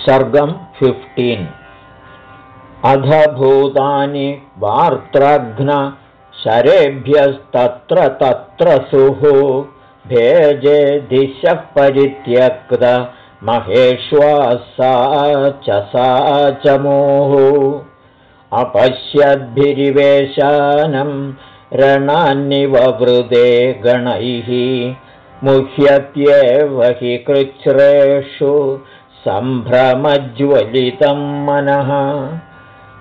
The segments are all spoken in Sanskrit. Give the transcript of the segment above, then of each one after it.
सर्गं फिफ्टीन् अधभूतानि वार्त्रघ्न शरेभ्यस्तत्र तत्र सुः। भेजे दिशः परित्यक्त महेश्वासा च सा च मोः। अपश्यद्भिरिवेशानं रणान्निववृदे गणैः। मुह्यत्येव हि कृच्छ्रेषु सम्भ्रमज्वलितं मनः।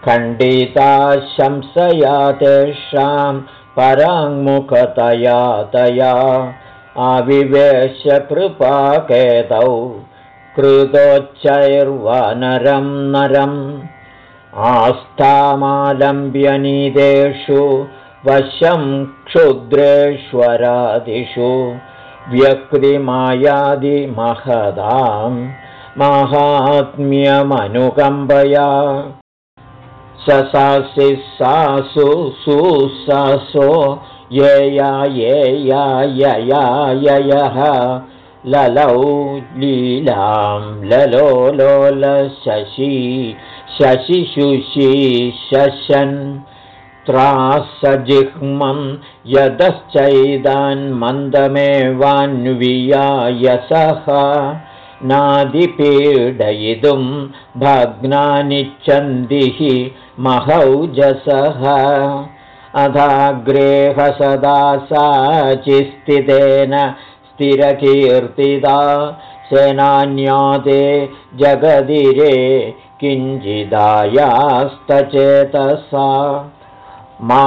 खण्डिता शंसया तेषां पराङ्मुखतया तया। आविवेश्यकृपाकेतौ कृतोच्चैर्वानरं नरम्। आस्थामालम्ब्यनीदेषु वशं क्षुद्रेश्वरादिषु। व्यक्तिमायादिमहदाम् माहात्म्यमनुकम्पया। ससासि सासु सुसासो येया येया यया ययः। ललौ लीलां ललो लोलशशि शशिशुषि शशन्। त्रासजिह्मं यदश्चैदान्मन्दमेवान्वियायसः नादिपीडयितुं भग्नानिच्छन्दिः महौजसः। अधाग्रेहसदा साचिस्थितेन स्थिरकीर्तिता सेनान्याते जगदिरे किञ्चिदायास्तचेतसा मा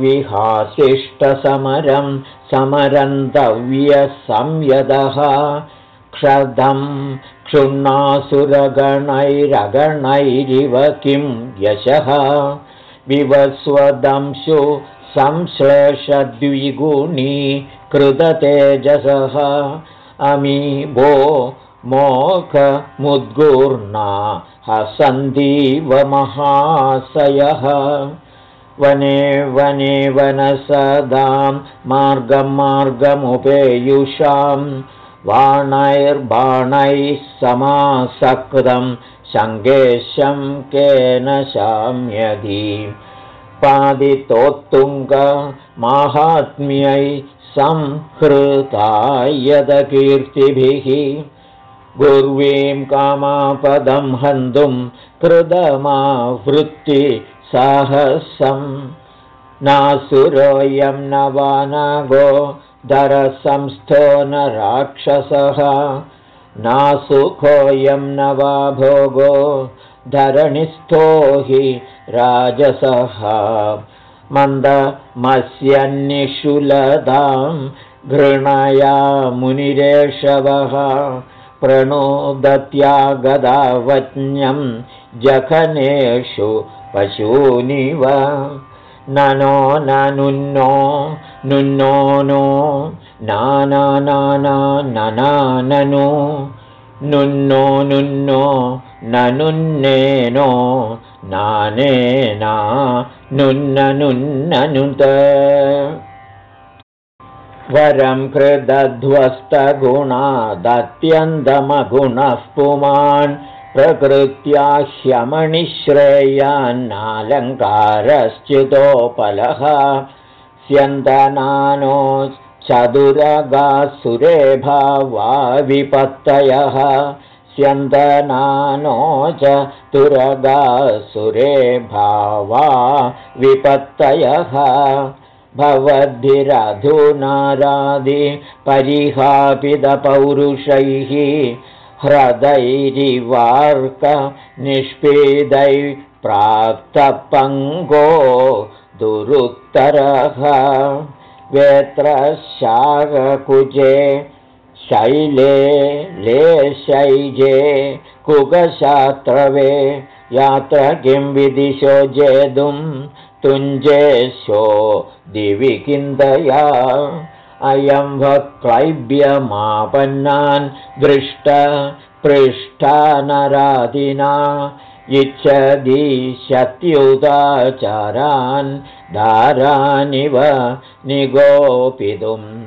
विहासिष्टसमरं समरन्तव्यसंयदः क्षदं क्षुण्णासुरगणैरगणैरिव किं यशः? विवस्वदंशु संश्लेषद्विगुणी कृततेजसः। अमी भो मोखमुद्गूर्णा हसन्दीवमहाशयः वने वने वनसदां मार्गं मार्गमुपेयुषाम् बाणैर्बाणैः समासकृतं शङ्गेशं केन शाम्यधि पादितोत्तुङ्गमाहात्म्यै संहृतायदकीर्तिभिः गुर्वीं कामापदं हन्तुं कृतमावृत्ति साहसं। नासुरोऽयं न वा नागो दरसंस्थो न राक्षसः। नासुखोऽयं न वा भोगो धरणिस्थो हि राजसः। मन्दमस्यन्निषुलतां घृणया मुनिरेषवः। प्रणोदत्यागदावज्ञं जखनेषु पशूनिव। ननो ननुन्नो नुन्नो नो नाना ननु नुन्नो नुन्नो ननुन्नेनो नानेना नुन्ननुन्ननुत वरं कृदध्वस्तगुणादत्यन्तमगुणः पुमान् प्रकृत्या ह्यमणिश्रेयान्नालङ्कारश्च्युतोपलः स्यन्दनानो चतुरगासुरे भावा विपत्तयः। स्यन्दनानो चतुरगासुरे भावा विपत्तयः भवद्भिरधुनारादिपरिहापितपौरुषैः ह्रदैरिवार्कनिष्पीदै प्राप्तपङ्गो दुरुत्तरः। वेत्रशाकुजे शैले लेशैजे कुगशात्रवे यात्र किं विदिशो जेतुं तुञ्जेशो दिवि किन्दया। अयं वक्लैब्यमापन्नान् दृष्ट पृष्ठानरादिना इच्छदीशत्युदाचारान् दारानिव निगोपितुं।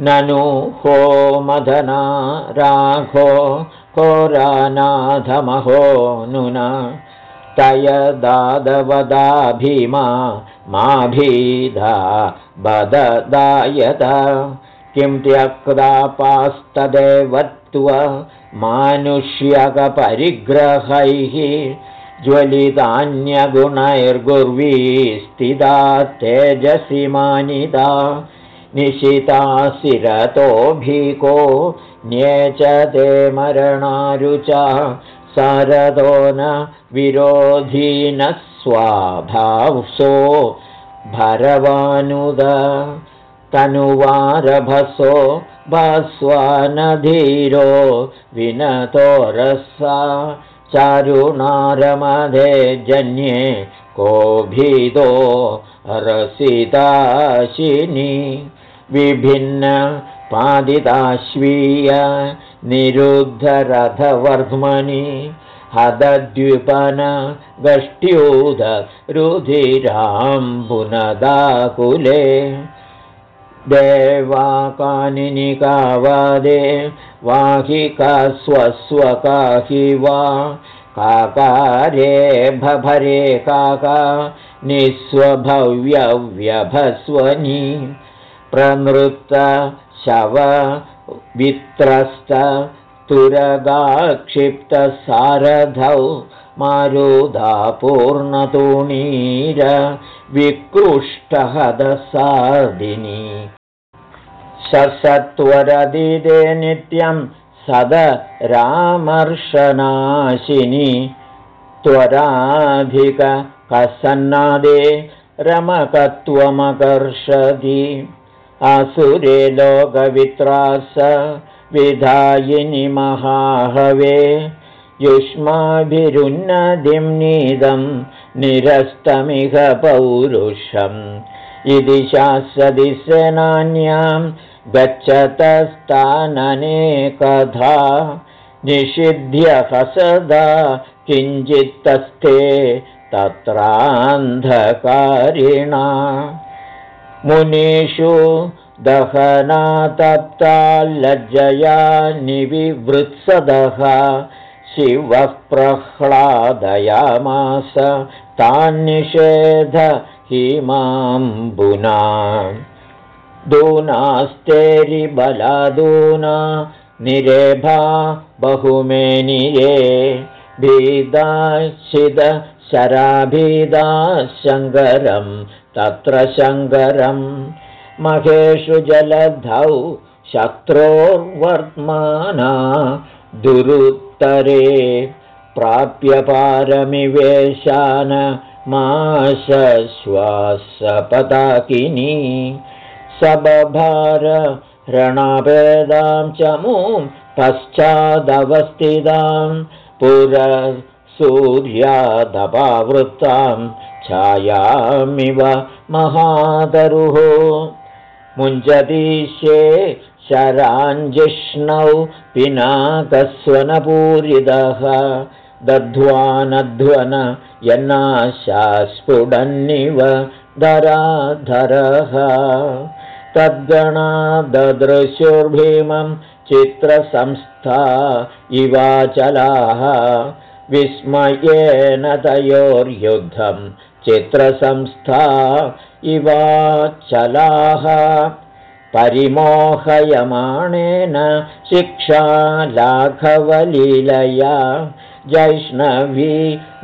ननु हो मदना राघो होरानाथमहो नुना। तय दादवदा भीमा मा भीधा बददायत। किं त्यक्तापास्तदेवत्व मानुष्यकपरिग्रहैः ज्वलितान्यगुणैर्गुर्वी स्थिता तेजसि मानिता। निशिताशिरतोऽभिको न्येचते मरणारुचा। सरदो न विरोधीनः स्वाभावसो भरवानुद तनुवारभसो भस्वानधीरो विनतोरसा चारुणारमधे जन्ये कोभिदो रसिताशिनि विभिन्न पादिताश्वीय निरुद्धरथवर्ध्मनि हदद्विपन गष्ट्यूध रुधिराम्बुनदाकुले देवाकानिकावादे वाहि का स्वस्वकाहि वा काकारे भभरे काका निःस्वभव्यव्यभस्वनि। प्रनृत्त शव वित्रस्त तुरगाक्षिप्तसारथौ मारुधापूर्णतुणीर विकृष्टहदसादिनी ससत्वरदिदे नित्यं सद रामर्शनाशिनि त्वराधिकसन्नादे रमकत्वमकर्षति असुरे लोकवित्रास विधायिनि महाहवे युष्माभिरुन्नदिं नीदं निरस्तमिह पौरुषम्। इति शाश्वति सेनान्यां गच्छतस्ताननेकधा निषिध्य हसदा किञ्चित्तस्थे तत्रान्धकारिणा। मुनिषु दहना तप्ताल्लज्जया निविवृत्सदः शिवः प्रह्लादयामास तान्निषेध हिमाम्बुना। दूनास्तेरिबलादूना निरेभा बहुमेनिये। भीदाशिदशराभीदा शङ्करं तत्र शङ्करं। महेषु जलधौ शत्रोर्वर्त्माना दुरुत्तरे प्राप्यपारमिवेशान माशश्वासपताकिनी सबभार रणाभेदां च मूं पश्चादवस्थितां पुरसूर्यादपावृत्तां छायामिव महादरुः मुञ्जदीशे शराञ्जिष्णौ पिनाकस्वनपूरितः दध्वानध्वन यन्नाशास्फुडन्निव धराधरः। तद्गणा ददृशुर्भीमं चित्रसंस्था इवाचलाः। विस्मयेन तयोर्युद्धं चित्रसंस्था इवाचलाः परिमोहयमाणेन शिक्षा लाघवलीलया जैष्णवी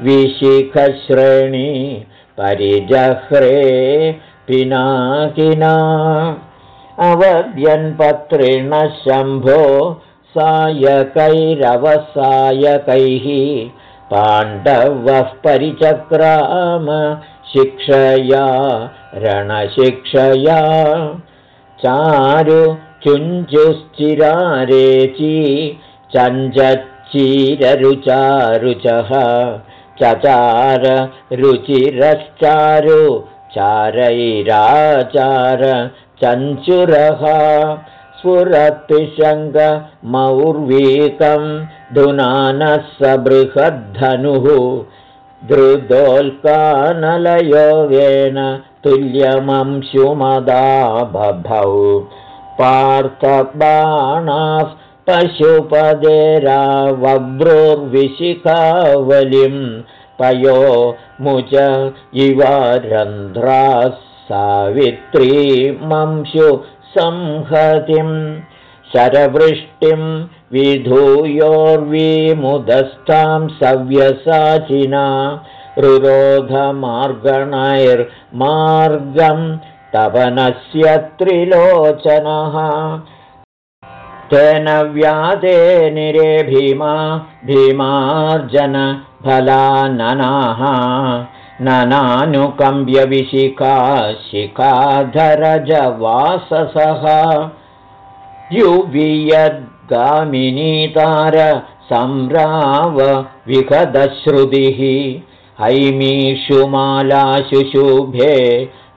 विशिखश्रेणी परिजह्रे पिनाकिना। अवद्यन्पत्रेण शम्भो सायकैरवसायकैः पाण्डवः परिचक्राम शिक्षया रणशिक्षया चारु चुञ्जुश्चिरारेची चञ्चीररुचारुचः चचार रुचिरश्चारु चारैराचार चञ्चुरः स्फुरत्पिशङ्गमौर्वीकं धुनानः स बृहद्धनुः धृदोल्कानलयोगेन तुल्यमंशुमदा बभौ पार्थबाणाः पशुपदेरावभ्रुर्विशिखावलिं पयो मुच इवारन्ध्राः सावित्रीमंशु संहतिं शरवृष्टिं विधूयोर्विमुदस्थां सव्यसाचिना रुरोधमार्गणैर्मार्गं तपनस्य त्रिलोचनः। तेन व्यादे निरे भीमा भीमार्जनफलाननाः ननानुकम्ब्यविशिखा शिखाधरजवाससः युवियद्गामिनीतार संराव विगदश्रुतिः हैमीषुमालाशुशुभे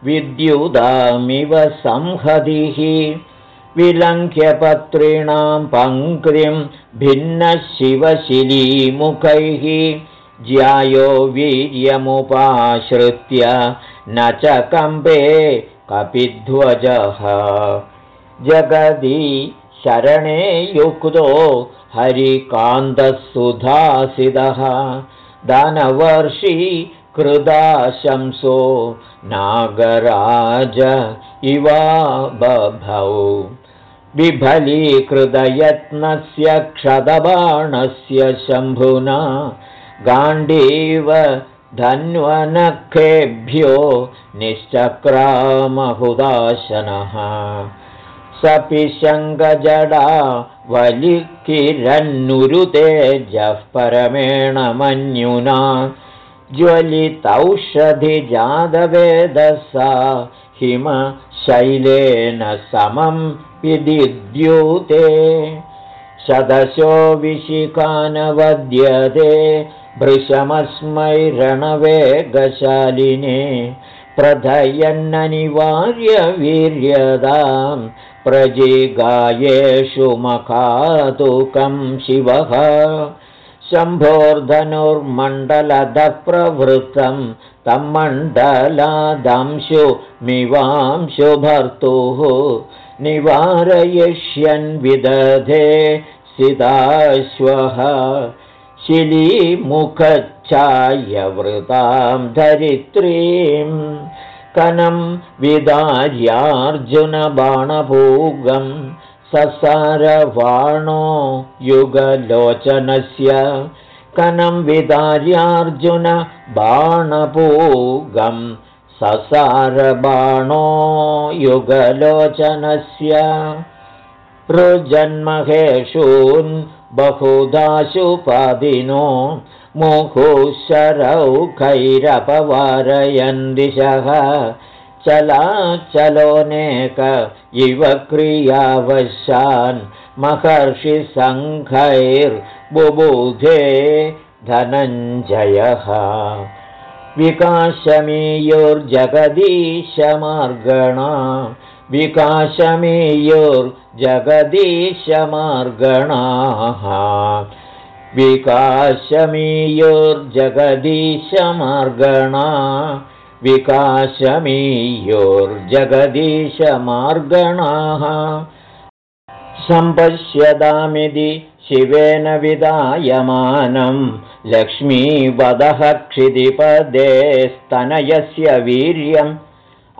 विद्युदामिव संहतिः। विलङ्घ्यपत्रिणां पङ्क्तिं भिन्नशिवशिलीमुखैः। ज्यायो वीर्यमुपाश्रित्य न च कम्बे कपिध्वजः जगदी शरणे युक्तो हरिकान्तसुधासिदः। धनवर्षी कृदाशंसो नागराज इवा बभौ। बिफलीकृतयत्नस्य क्षतबाणस्य शम्भुना गाण्डीव धन्वनखेभ्यो निश्चक्रामहुदाशनः सपिशङ्गजडा वलिकिरन्नुरुतेजः परमेण मन्युना। ज्वलितौषधिजादवेदसा हिमशैलेन समं विदिद्यूते शदशो विशिकानवद्यते भृशमस्मै रणवेगशालिने प्रधयन्ननिवार्यवीर्यदां प्रजिगायेषु मखातुकं शिवः। शम्भोर्धनुर्मण्डलदः प्रवृत्तं तं मण्डलादंशुमिवांशु भर्तुः निवारयिष्यन् विदधे सिदाश्वः शिलीमुखच्छायवृतां धरित्रीं कनं विदार्यार्जुनबाणभूगं ससारवाणो युगलोचनस्य कनं विदार्यार्जुन बाणपूगं ससारबाणो युगलोचनस्य रुजन्महेषून् बहुधाशुपादिनो मुहुशरौखैरपवारयन् दिशः चलाचलोनेक इव क्रियावशान् महर्षिसङ्घैर्बुबुधे धनञ्जयः। विकाशमीयोर्जगदीशमार्गणा विकाशमीयोर्जगदीशमार्गणाः विकाशमीयोर्जगदीशमार्गणा विकाशमीयोर्जगदीशमार्गणाः सम्पश्यदामिति शिवेन विदायमानं लक्ष्मीवदः क्षितिपदे स्तनयस्य वीर्यम्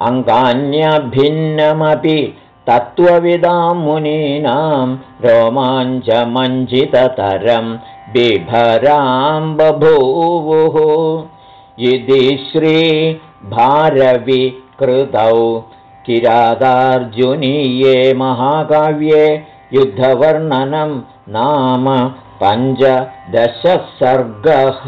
अङ्गान्यभिन्नमपि तत्त्वविदां मुनीनां रोमाञ्चमञ्जिततरं बिभरां बभूवुः। इति श्रीभारविकृतौ किरातार्जुनीये महाकाव्ये युद्धवर्णनं नाम पञ्चदशसर्गः